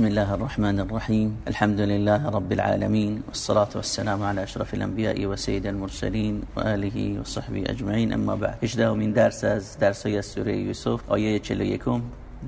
بسم الله الرحمن الرحيم الحمد لله رب العالمين والصلاة والسلام على أشرف الأنبياء وسيد المرسلين وآله وصحبه أجمعين أما بعد اجده من درس از درس های سوره یوسف آیه 41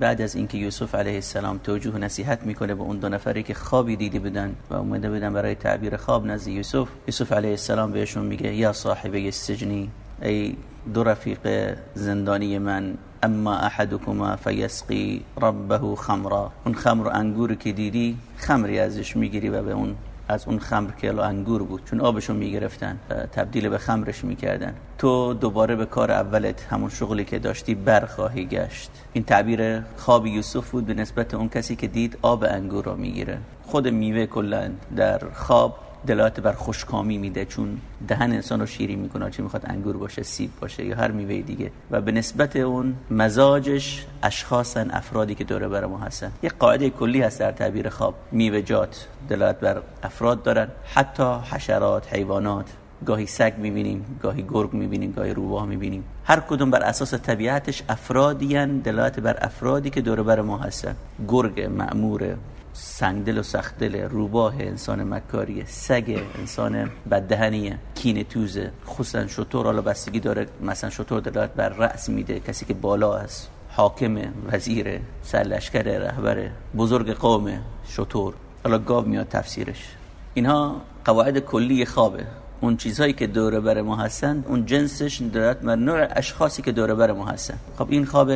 بعد از اینکه یوسف علیه السلام توجه نصیحت می‌کنه به اون دو نفری که خوابی دیده بودن و اومده بودن برای تعبیر خواب نزد یوسف یوسف علیه السلام بهشون میگه یا صاحب السجنی ای دو رفیق زندانی من اما احدكما فیسقی ربه خمرا. اون خمر انگور که دیدی خمری ازش می‌گیری و به اون از اون خمر کلو انگور بود چون آبشو می‌گرفتن تبدیل به خمرش می‌کردن. تو دوباره به کار اولت همون شغلی که داشتی برخواهی گشت. این تعبیر خواب یوسف بود به نسبت اون کسی که دید آب انگور رو می‌گیره. خود میوه کلا در خواب دلالت بر خوشکامی میده چون دهن انسان رو شیری می‌کنه چه می‌خواد انگور باشه سیب باشه یا هر میوه دیگه. و به نسبت اون مزاجش اشخاصن افرادی که دوره بر ما هستن. یه قاعده کلی هست در تعبیر خواب. میوه‌جات دلالت بر افراد دارن. حتی حشرات حیوانات گاهی سگ می‌بینیم گاهی گرگ می‌بینیم گاهی روباه می‌بینیم. هر کدوم بر اساس طبیعتش افرادیان دلالت بر افرادی که دور بر ما هستن. گرگ معمور سنگدل و سختدل روباه انسان مکاریه سگ انسان بددهنیه کین توزه خصوصا شطور. حالا بستگی داره مثلا شطور دلالت بر رأس میده. کسی که بالا است حاکم وزیر سرلشکر رهبر بزرگ قوم شطور. حالا گاو میاد تفسیرش. اینها قواعد کلی خوابه. اون چیزهایی که دوره بر ما هستن اون جنسش دارد بر نوع اشخاصی که دوره بر ما هستن. خب این خواب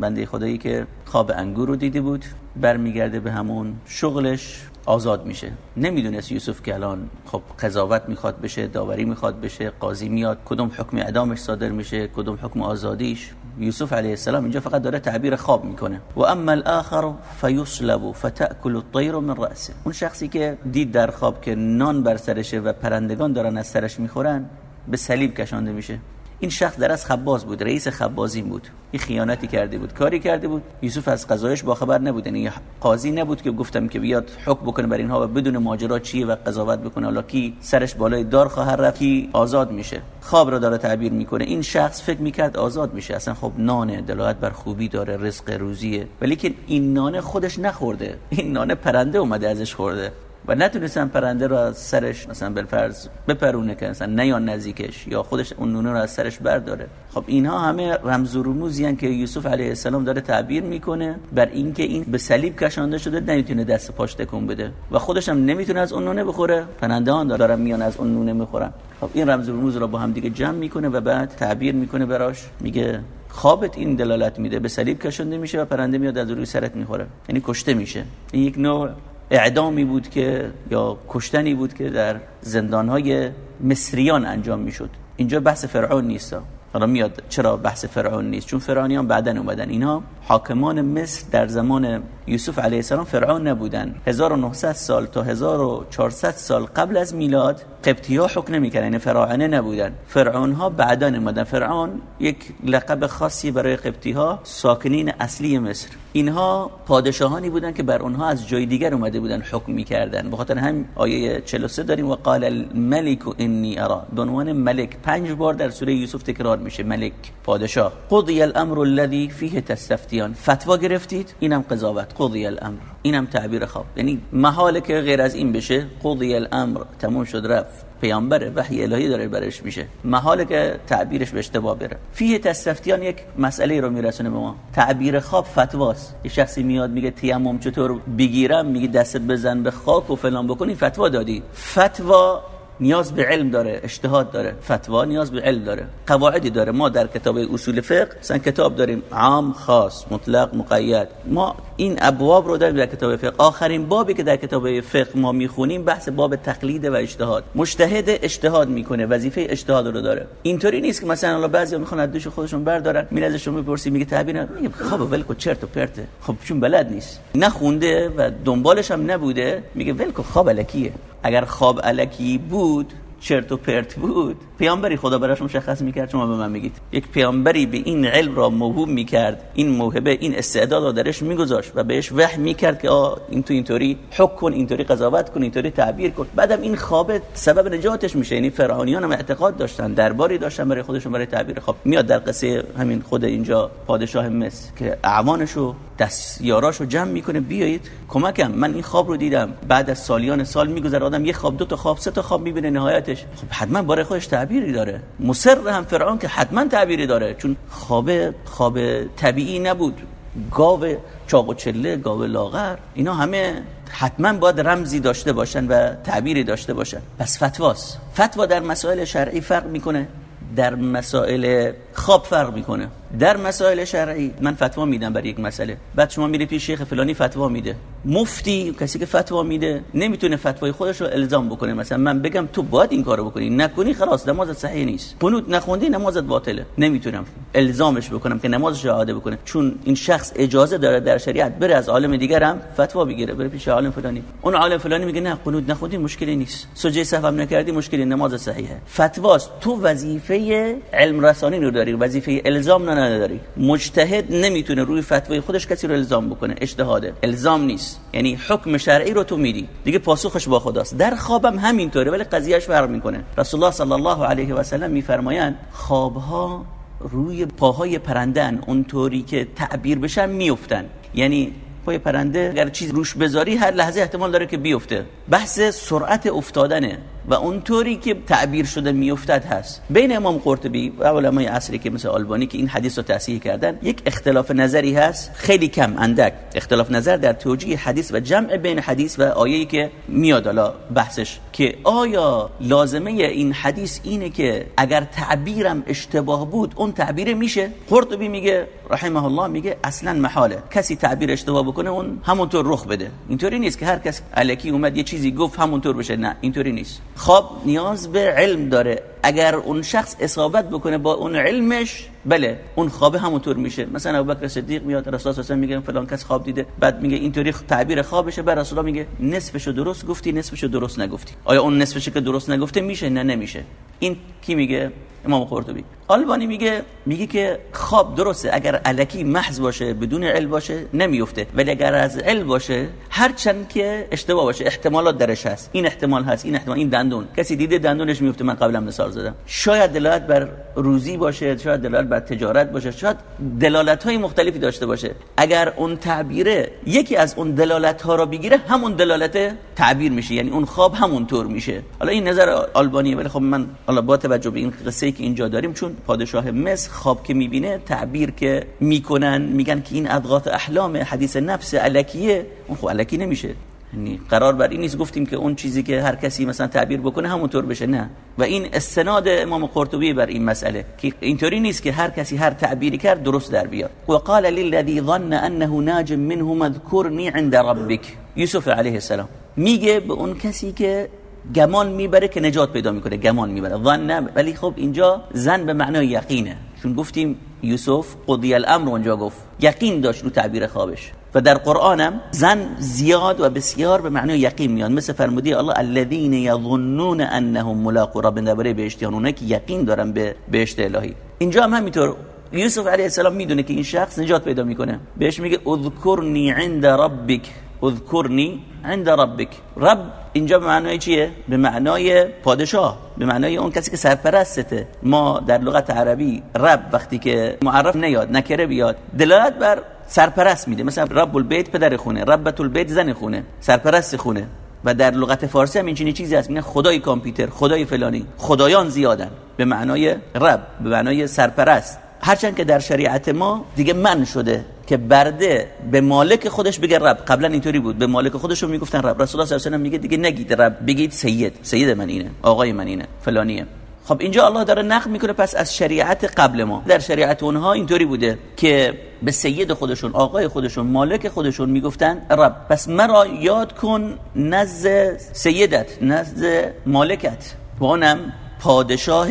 بنده خدایی که خواب انگور رو دیده بود برمیگرده به همون شغلش آزاد میشه. نمی‌دونست یوسف که الان خب قضاوت می‌خواد بشه داوری می‌خواد بشه قاضی میاد کدوم حکم اعدامش صادر میشه کدوم حکم آزادیش. یوسف علیه السلام اینجا فقط داره تعبیر خواب می‌کنه. و اما الاخر فیصلب فتاكل الطير من راسه اون شخصی که دید در خواب که نان بر سرشه و پرندگان دارن از سرش می‌خورن به صلیب کشانده میشه. این شخص در از خباز بود رئیس خبازین بود. این خیانتی کرده بود کاری کرده بود. یوسف از قضایش باخبر نبود یعنی قاضی نبود که گفتم که بیاد حکم بکنه بر اینها و بدون ماجرا چیه و قضاوت بکنه. حالا کی سرش بالای دار خواهر رفت کی آزاد میشه. خواب رو داره تعبیر می‌کنه. این شخص فکر می‌کرد آزاد میشه. اصلا خب نانه دلالت بر خوبی داره رزق روزیه. ولی که این نانه خودش نخورده. این نانه پرنده اومده ازش خورده. و نتونستن پرنده رو از سرش مثلا بالفرض بپرونه که مثلا نه یا نزدیکش یا خودش اون نونه رو از سرش برداره. خب اینها همه رمز و رموزی که یوسف علیه السلام داره تعبیر می‌کنه بر اینکه این به صلیب کشانده شده نمی‌تونه دست پاش تکون بده و خودش هم نمی‌تونه از اون نونه بخوره. پرنده ها دارن میان از اون نونه می‌خورن. خب این رمز و رموز رو با هم دیگه جمع می‌کنه و بعد تعبیر می‌کنه براش. میگه خوابت این دلالت میده. به صلیب کشانده میشه و پرنده میاد از روی سرت می‌خوره. یعنی کشته میشه. این یک نوع اعدامی بود که یا کشتنی بود که در زندانهای مصریان انجام می‌شد. اینجا بحث فرعون نیست. حالا میاد چرا بحث فرعون نیست؟ چون فرعونیان بعدا اومدن. اینا حاکمان مصر در زمان یوسف علیه السلام فرعون نبودن. 1900 سال تا 1400 سال قبل از میلاد قبطی ها حکم نمی‌کردن یعنی فراعنه نبودن. فرعون ها بعدا اومدن. فرعون یک لقب خاصی برای قبطی ها ساکنین اصلی مصر. اینها پادشاهانی بودن که بر اونها از جای دیگر اومده بودن حکم می‌کردن. به خاطر هم آیه 43 داریم و قال الملك انی ارا به عنوان ملک پنج بار در سوره یوسف تکرار میشه ملک پادشاه. قضی الامر الذي فيه تستفتیان. فتوا گرفتید اینم قضاوت. قضی الامر. اینم تعبیر خواب. یعنی محاله که غیر از این بشه قضی الامر. تموم شد رفت. پیامبر وحی الهی داره برش میشه. محاله که تعبیرش به اشتباه بره. فیه تستفتیان یک مسئله رو میرسونه به ما. تعبیر خواب فتواست. یه شخصی میاد میگه تیمم چطور بگیرم؟ میگه دستت بزن به خاک و فلان بکنی. فتوا دادی. فتوا نیاز به علم داره اجتهاد داره فتوا نیاز به علم داره قواعدی داره. ما در کتاب اصول فقه مثلا کتاب داریم عام خاص مطلق مقید. ما این ابواب رو داریم در کتاب فقه. آخرین بابی که در کتاب فقه ما می‌خونیم بحث باب تقلید و اجتهاد. مجتهد اجتهاد می‌کنه وظیفه اجتهاد رو داره. اینطوری نیست که مثلا الله بعضیا می‌خوان از دوش خودشون بردارن میره ازشون می‌پرسی میگه تعبیر میگه خب ولکو چرت و پرته. خب چون بلد نیست. نخونده و دنبالش هم نبوده میگه ولکو خواب الکیه. اگر خواب الکی بود چرت و پرت بود. پیامبری خدا براش مشخص می‌کرد شما به من میگید. یک پیامبری به این علم را موهوب می‌کرد این موهبه این استعداد را درش میگذاشت و بهش وحی می‌کرد که آ این تو اینطوری حکم کن اینطوری قضاوت کن اینطوری تعبیر کن. بعدم این خواب سبب نجاتش میشه. یعنی فرعونیان هم اعتقاد داشتن درباری داشتن برای خودشون برای تعبیر خواب. میاد در قصه همین خود اینجا پادشاه مصر که اعوانشو دستیاراشو جمع می‌کنه. بیایید کمکم. من این خواب رو دیدم. بعد از سالیان سال میگذره آدم یه خواب دو تا خواب سه تا خواب می‌بینه. نهایتش خب حتما برای خودش تعبیری داره. مصر هم فرعون که حتما تعبیری داره. چون خواب خواب طبیعی نبود. گاو چاق و چله گاو لاغر اینا همه حتما باید رمزی داشته باشن و تعبیری داشته باشن. پس فتواست. فتوا در مسائل شرعی فرق می‌کنه. در مسائل خواب فرق می‌کنه. در مسائل شرعی من فتوا میدم برای یک مسئله. بعد شما میری پیش شیخ فلانی فتوا میده. مفتی کسی که فتوا میده نمی‌تونه فتوای خودش رو الزام بکنه. مثلا من بگم تو باید این کارو بکنی. نکنی خلاص نمازت صحیح نیست. قنوت نخوندی نمازت باطله. نمی‌تونم الزامش بکنم که نمازش عاده بکنه. چون این شخص اجازه داره در شریعت بره از عالم دیگرم فتوا بگیره بره پیش عالم فلانی. اون عالم فلانی میگه نه قنوت نخوندی مشکلی نیست. سجده سهو نکردی مشکلی نماز صحیحه. فتواست تو وظیفه علم رسانی رو وظیفه الزام نداری. مجتهد نمی‌تونه روی فتوای خودش کسی رو الزام بکنه اجتهاده. الزام نیست. یعنی حکم شرعی رو تو میدی. دیگه پاسخش با خداست. در خوابم همینطوره ولی قضیهش فرق می‌کنه. رسول الله صلی الله علیه و سلم میفرمایند خوابها روی پاهای پرندن اونطوری که تعبیر بشن میفتن یعنی پای پرنده اگر چیز روش بذاری هر لحظه احتمال داره که بیفته. بحث سرعت افتادنه. و اونطوری که تعبیر شده میافتد هست. بین امام قرطبی و علمای عصری که مثل آلبانی که این حدیث رو تصحیح کردن یک اختلاف نظری هست خیلی کم اندک. اختلاف نظر در توجیه حدیث و جمع بین حدیث و آیه‌ای که میاد حالا بحثش که آیا لازمه این حدیث اینه که اگر تعبیرم اشتباه بود اون تعبیر میشه؟ قرطبی میگه رحمه الله میگه اصلا محاله. کسی تعبیر اشتباه بکنه اون همونطور رخ بده. اینطوری نیست که هر کس الکی اومد یه چیزی گفت همونطور بشه. نه اینطوری نیست. خواب نیاز به علم داره. اگر اون شخص اصابت بکنه با اون علمش بله اون خواب همونطور میشه. مثلا ابوبکر صدیق میاد رسول الله میگه فلان کس خواب دیده بعد میگه اینطوری تعبیر خوابشه بعد رسول میگه نصفشو درست گفتی نصفشو درست نگفتی. آیا اون نصفش که درست نگفته میشه؟ نه نمیشه. این کی میگه؟ امام قرطبی. آلبانی میگه میگه که خواب درسته. اگر علکی محض باشه بدون علم باشه نمیفته. ولی اگر از علم باشه هر چند که اشتباه باشه احتمالات درش هست. این احتمال هست این احتمال این دندون. کسی دیده دندونش میفته من قبلا مثال زدم. شاید دلالت بر روزی باشه شاید دلالت بر تجارت باشه شاید دلالت های مختلفی داشته باشه. اگر اون تعبیره یکی از اون دلالت ها را بگیره همون دلالت تعبیر میشه. یعنی اون خواب همون طور میشه. حالا این نظر آلبانیه ولی خب من حالا با توجه به این قصه که اینجا داریم چون پادشاه مصر خواب که می‌بینه تعبیر که می‌کنن میگن که این اضغاث احلام حدیث نفس علکیه. اون خب علکی نمیشه. یعنی قرار بر این نیست گفتیم که اون چیزی که هر کسی مثلا تعبیر بکنه همونطور بشه نه. و این استناد امام قرطبی بر این مسئله که اینطوری نیست که هر کسی هر تعبیری کرد درست در بیاد. و قال للذي ظن انه ناج منه مذكرني عند ربك یوسف علیه السلام میگه به اون کسی که گمان می‌بره که نجات پیدا می‌کنه. گمان می‌بره. ظن ولی خب اینجا زن به معنای یقینه. چون گفتیم یوسف قضی الامر اونجا گفت. یقین داشت رو تعبیر خوابش. و در قرآنم زن زیاد و بسیار به معنای یقین میاد. مثل فرمودی الله الذين يظنون انهم ملاقو رب. درباره بهشتیان که یقین دارن به بهشت الهی. اینجا هم همینطور. یوسف علیه السلام می‌دونه که این شخص نجات پیدا می‌کنه. بهش میگه اذکرنی عند ربک. اذکرنی عند ربک. رب اینجا به معنای چیه؟ به معنای پادشاه. به معنای اون کسی که سرپرسته ما در لغت عربی رب وقتی که معرف نیاد نکره بیاد. دلالت بر سرپرست میده. مثلا رب البیت پدر خونه ربت البیت زن خونه سرپرست خونه. و در لغت فارسی هم این چیزی هست. میگن خدای کامپیوتر خدای فلانی خدایان زیادن. به معنای رب به معنای سرپرست. هرچند که در شریعت ما دیگه من شده که برده به مالک خودش بگه رب. قبلا اینطوری بود. به مالک خودش می‌گفتن رب. رسول الله صلی الله علیه و میگه دیگه نگید رب. بگید سید. سید من اینه. آقای من اینه. فلانیه. خب اینجا الله داره نقل می‌کنه پس از شریعت قبل ما. در شریعت اونها اینطوری بوده که به سید خودشون آقای خودشون مالک خودشون می‌گفتن رب پس مرا یاد کن نزد سیدت نزد مالکت و اونم پادشاه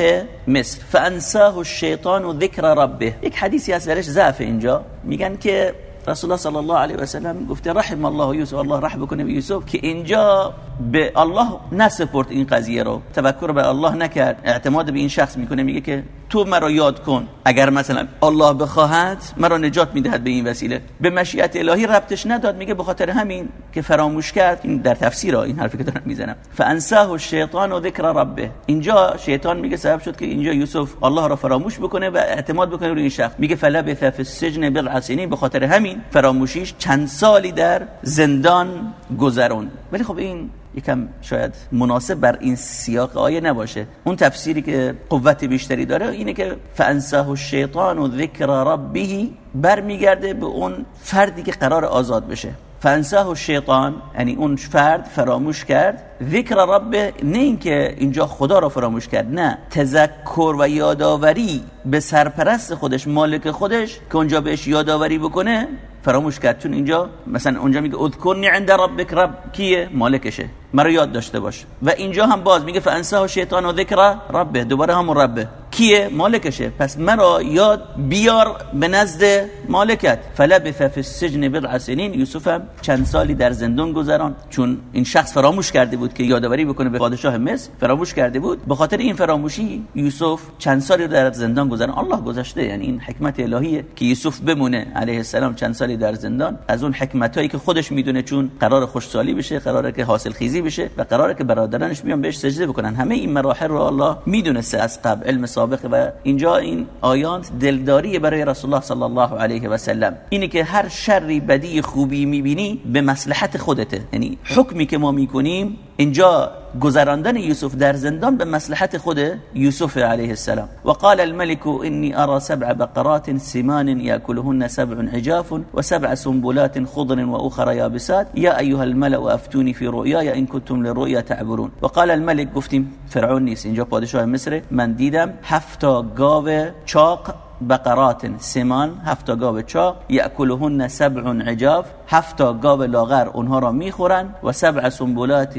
مصر. فانساه الشیطان و ذکر ربه. یک حدیثی از درش ضعف اینجا. میگن که رسول الله صلی الله علیه و سلم گفته رحم الله یوسف الله رحم بکنه به یوسف. که اینجا به الله نسپرد این قضیه رو. تفکر به الله نکرد. اعتماد به این شخص می‌کنه میگه که تو مرا یاد کن. اگر مثلا الله بخواهد مرا نجات می‌دهد به این وسیله. به مشیت الهی ربطش نداد میگه به خاطر همین که فراموش کرد. این در تفسیر این حرفی که دارم می‌زنم. فانساه الشیطان و ذکر ربه. اینجا شیطان میگه سبب شد که اینجا یوسف الله را فراموش بکنه و اعتماد بکنه روی این شخص. میگه فلبث فی السجن بضع سنین به خاطر همین فراموشیش چند سالی در زندان گذرون. ولی خب این یکم شاید مناسب بر این سیاق آیه نباشه. اون تفسیری که قوت بیشتری داره اینه که فانساه الشیطان و ذکر ربه برمیگرده به اون فردی که قرار آزاد بشه. فانساه الشیطان یعنی اون فرد فراموش کرد. ذکر رب نه اینکه اینجا خدا رو فراموش کرد نه. تذکر و یادآوری به سرپرست خودش مالک خودش که اونجا بهش یادآوری بکنه فراموش کرد. چون اینجا مثلا اونجا میگه اذکرنی عند ربک. رب کیه؟ مالکشه. مرا یاد داشته باش. و اینجا هم باز میگه فانساه شیطان و ذکر ربه. دوباره همون ربه. کیه؟ مالکشه. پس مرا یاد بیار به نزد مالکت. فلبث فی السجن بضع سنین. یوسف هم چند سالی در زندان گذران. چون این شخص فراموش کرده بود که یادآوری بکنه به پادشاه مصر فراموش کرده بود. به خاطر این فراموشی یوسف چند سالی در زندان گذران. الله گذاشته یعنی این حکمت الهیه که یوسف بمونه علیه السلام چند سالی در زندان. از اون حکمت هایی که خودش می‌دونه چون قرار خوشسالی بشه قراره که حاصل خیزی بشه و قراره که برادرانش بیان بهش سجده بکنن. همه این مراحل رو الله می‌دونسته از قبل علم سابق و اینجا این آیات دلداری برای رسول الله صلی الله علیه و سلم اینه که هر شری بدی خوبی می‌بینی به مصلحت خودته. یعنی حکمی که ما می‌کنیم اینجا گذراندن یوسف در زندان به مصلحت خود یوسف علیه السلام. و قال الملك اني ارى سبع بقرات سمان ياكلهن سبع عجاف وسبع سنبلات خضر وأخرى يابسات يا ايها الملأ افتوني في رؤياي ان كنتم للرؤيا تعبرون وقال الملك گفتیم فرعون نیست اینجا پادشاه مصر. من دیدم هفتا گاو چاق بقرات سمان هفتا گاو چاق یاکلهن سبع عجاف هفتا گاو لاغر اونها را میخورن و سبع سنبلات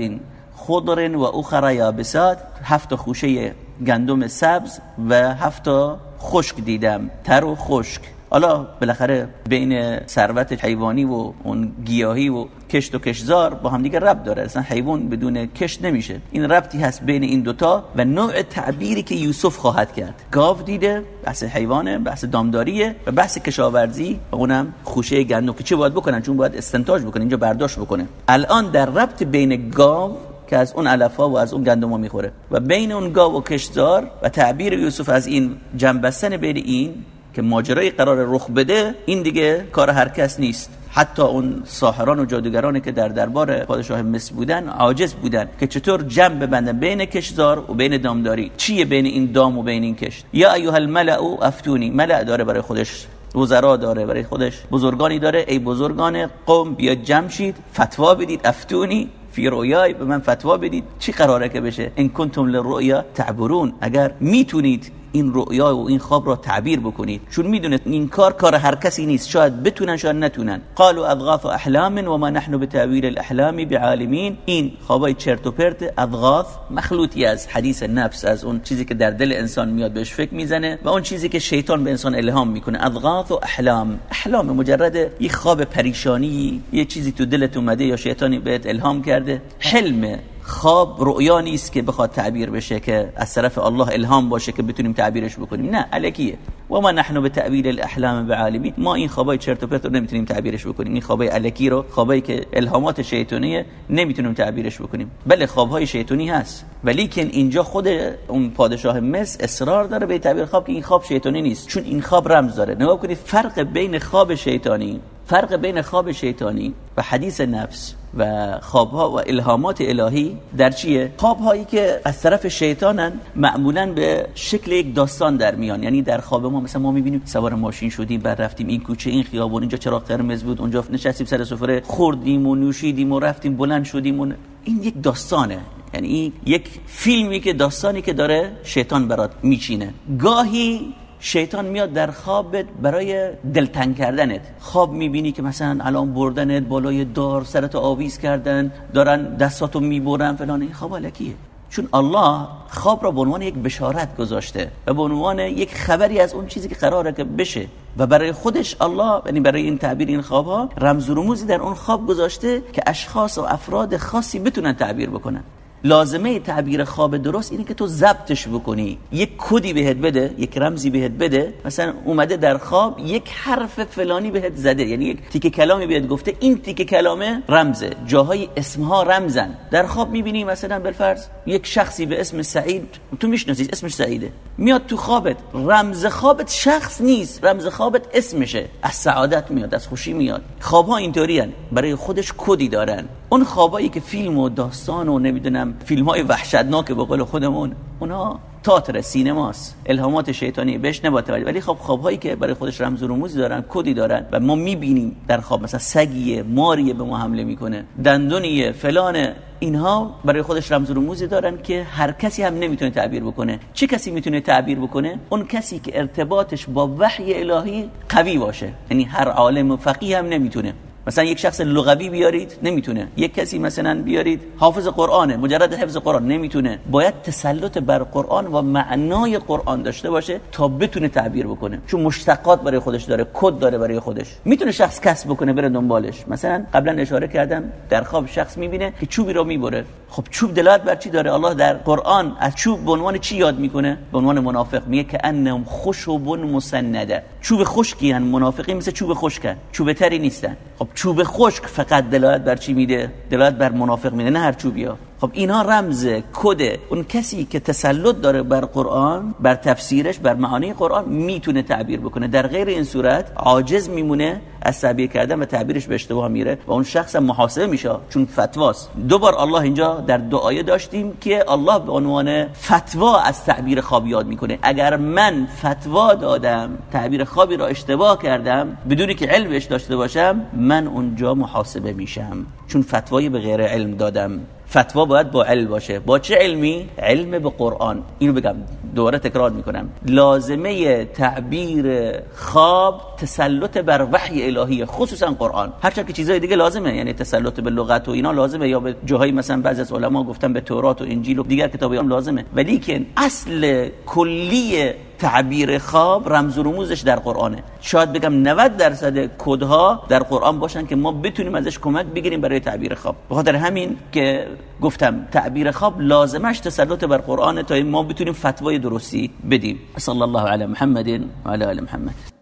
خضر و اخرى یابسات. هفت خوشه گندم سبز و هفت خشک دیدم. تر و خشک. حالا بالاخره بین ثروت حیوانی و اون گیاهی و کشت و کشزار با هم دیگه ربط داره. اصلا حیوان بدون کشت نمیشه. این ربطی هست بین این دوتا و نوع تعبیری که یوسف خواهد کرد. گاو دیده بحث حیوانه بحث دامداریه و بحث کشاورزی و اونم خوشه گندم که چه باید بکنن؟ چون باید استنتاج بکنه اینجا برداشت بکنه. الان در ربط بین گاو که از اون علفا و از اون گندم می‌خوره. و بین اون گاو و کشتزار و تعبیر یوسف از این جنبستن بین این که ماجرای قرار رخ بده این دیگه کار هر کس نیست. حتی اون ساحران و جادوگرانی که در دربار پادشاه مصر بودن عاجز بودن که چطور جمع ببندن بین کشزار و بین دامداری. چیه بین این دام و بین این کشت؟ یا ایها الملأ افتونی. ملأ داره برای خودش وزرا داره برای خودش. بزرگانی داره. ای بزرگان قوم بیا جمع شید. فتوا بدید افتونی. فی رویای به من فتوا بدید. چی قراره که بشه؟ ان کنتم للرؤیا تعبرون. اگر می‌تونید این رؤیا و این خواب را تعبیر بکنید. چون می‌دونید این کار کار هر کسی نیست. شاید بتونن شاید نتونن. قالوا اضغاث احلام و ما نحن بتاویل الاحلام بعالمین. این خوابای چرت و پرت اضغاث مخلوطی از حدیث نفس از اون چیزی که در دل انسان میاد بهش فکر می‌زنه و اون چیزی که شیطان به انسان الهام می‌کنه. اضغاث و احلام احلام مجرد یه خواب پریشانی یه چیزی تو دلت اومده یا شیطانی بهت الهام کرده. حلم خواب رؤیا نیست که بخواد تعبیر بشه که از طرف الله الهام باشه که بتونیم تعبیرش بکنیم. نه الکیه و ما نحن به تعبیر الاحلام بعالمین. ما این خوابای چرت و پرت رو نمی‌تونیم تعبیرش بکنیم. این خوابای الکی رو خوابایی که الهامات شیطانیه نمی‌تونیم تعبیرش بکنیم. بله خوابهای شیطانی هست. ولی که اینجا خود اون پادشاه مصر اصرار داره به تعبیر خواب که این خواب شیطانی نیست. چون این خواب رمز داره. نگاه کنید فرق بین خواب شیطانی فرق بین خواب شیطانی و حدیث نفس و خوابها و الهامات الهی در چیه؟ خوابهایی که از طرف شیطانن معمولا به شکل یک داستان در میان. یعنی در خواب ما مثلا ما می‌بینیم سوار ماشین شدیم بعد رفتیم این کوچه این خیابون اینجا چراغ قرمز بود اونجا نشستیم سر سفره خوردیم و نوشیدیم و رفتیم بلند شدیم و این یک داستانه. یعنی یک فیلمی که داستانی که داره شیطان برات میچینه. گاهی شیطان میاد در خوابت برای دلتنگ کردنت. خواب می‌بینی که مثلا الان بردنت بالای دار سرت آویز کردن دارن دستاتو می‌برن فلان. این خواب علکیه چون الله خواب را به عنوان یک بشارت گذاشته و به عنوان یک خبری از اون چیزی که قراره که بشه. و برای خودش الله یعنی برای این تعبیر این خواب ها رمز و رموزی در اون خواب گذاشته که اشخاص و افراد خاصی بتونن تعبیر بکنن. لازمه تعبیر خواب درست اینه که تو ضبطش بکنی. یک کدی بهت بده یک رمزی بهت بده. مثلا اومده در خواب یک حرف فلانی بهت زده. یعنی یک تیک کلامی بهت گفته این تیک کلامه رمزه. جاهای اسمها رمزن. در خواب می‌بینی مثلا بالفرض یک شخصی به اسم سعید تو می‌شناسی اسمش سعیده. میاد تو خوابت. رمز خوابت شخص نیست. رمز خوابت اسمشه. از سعادت میاد از خوشی میاد. خوابها اینطوری برای خودش کدی دارن. اون خوابایی که فیلم و داستان و نمی‌دونم فیلم های وحشتناک به قول خودمون اونا تاتر سینماست. الهامات شیطانی بهش نباید ولی خب خوابهایی که برای خودش رمز و رموزی دارن کدی دارن و ما می‌بینیم در خواب. مثلا سگیه ماریه به ما حمله می‌کنه. دندونیه فلان اینها برای خودش رمز و رموزی دارن که هر کسی هم نمی‌تونه تعبیر بکنه. چه کسی می‌تونه تعبیر بکنه؟ اون کسی که ارتباطش با وحی الهی قوی باشه. یعنی هر عالم و فقیه هم نمی‌تونه. مثلا یک شخص لغوی بیارید نمی‌تونه. یک کسی مثلا بیارید حافظ قرآنه مجرد حفظ قرآن نمی‌تونه. باید تسلط بر قرآن و معنای قرآن داشته باشه تا بتونه تعبیر بکنه. چون مشتقات برای خودش داره کد داره برای خودش. می‌تونه شخص کسب بکنه بره دنبالش. مثلا قبلا اشاره کردم در خواب شخص می‌بینه که چوبی رو می‌بره. خب چوب دلالت بر چی داره؟ الله در قرآن از چوب به عنوان چی یاد می‌کنه؟ به عنوان منافق میگه که انهم خشب مسنده. چوب خشکی ان منافقی مثل چوب خشکن چوب تری نیستن. خب چوب خشک فقط دلالت بر چی میده؟ دلالت بر منافق میده نه هر چوبی ها. خب اینا رمز کد اون کسی که تسلط داره بر قرآن بر تفسیرش بر معانی قرآن می‌تونه تعبیر بکنه. در غیر این صورت عاجز میمونه از تعبیر کردن و تعبیرش به اشتباه میره و اون شخص محاسبه میشه چون فتواست. دو بار الله اینجا در دعای داشتیم که الله به عنوان فتوا از تعبیر خواب یاد می‌کنه. اگر من فتوا دادم تعبیر خوابی را اشتباه کردم بدونی که علمش داشته باشم من اونجا محاسبه میشم. چون فتوای به غیر علم دادم. فتوا باید با علم باشه. با چه علمی؟ علم به قرآن. اینو بگم. دوباره تکرار می‌کنم. لازمه تعبیر خواب تسلط بر وحی الهی خصوصا قرآن. هرچند که چیزای دیگه لازمه. یعنی تسلط به لغت و اینا لازمه یا به جاهای مثلا بعضی از علما گفتن به تورات و انجیل و دیگر کتابیان لازمه. ولی که اصل کلی تعبیر خواب رمز و رموزش در قرآنه. شاید بگم 90 درصد کدها در قرآن باشن که ما بتونیم ازش کمک بگیریم برای تعبیر خواب. به خاطر همین که گفتم تعبیر خواب لازمش تسلط بر قرآن تا ما بتونیم فتوای درستی بدیم. صلی الله علی محمد و علی محمد.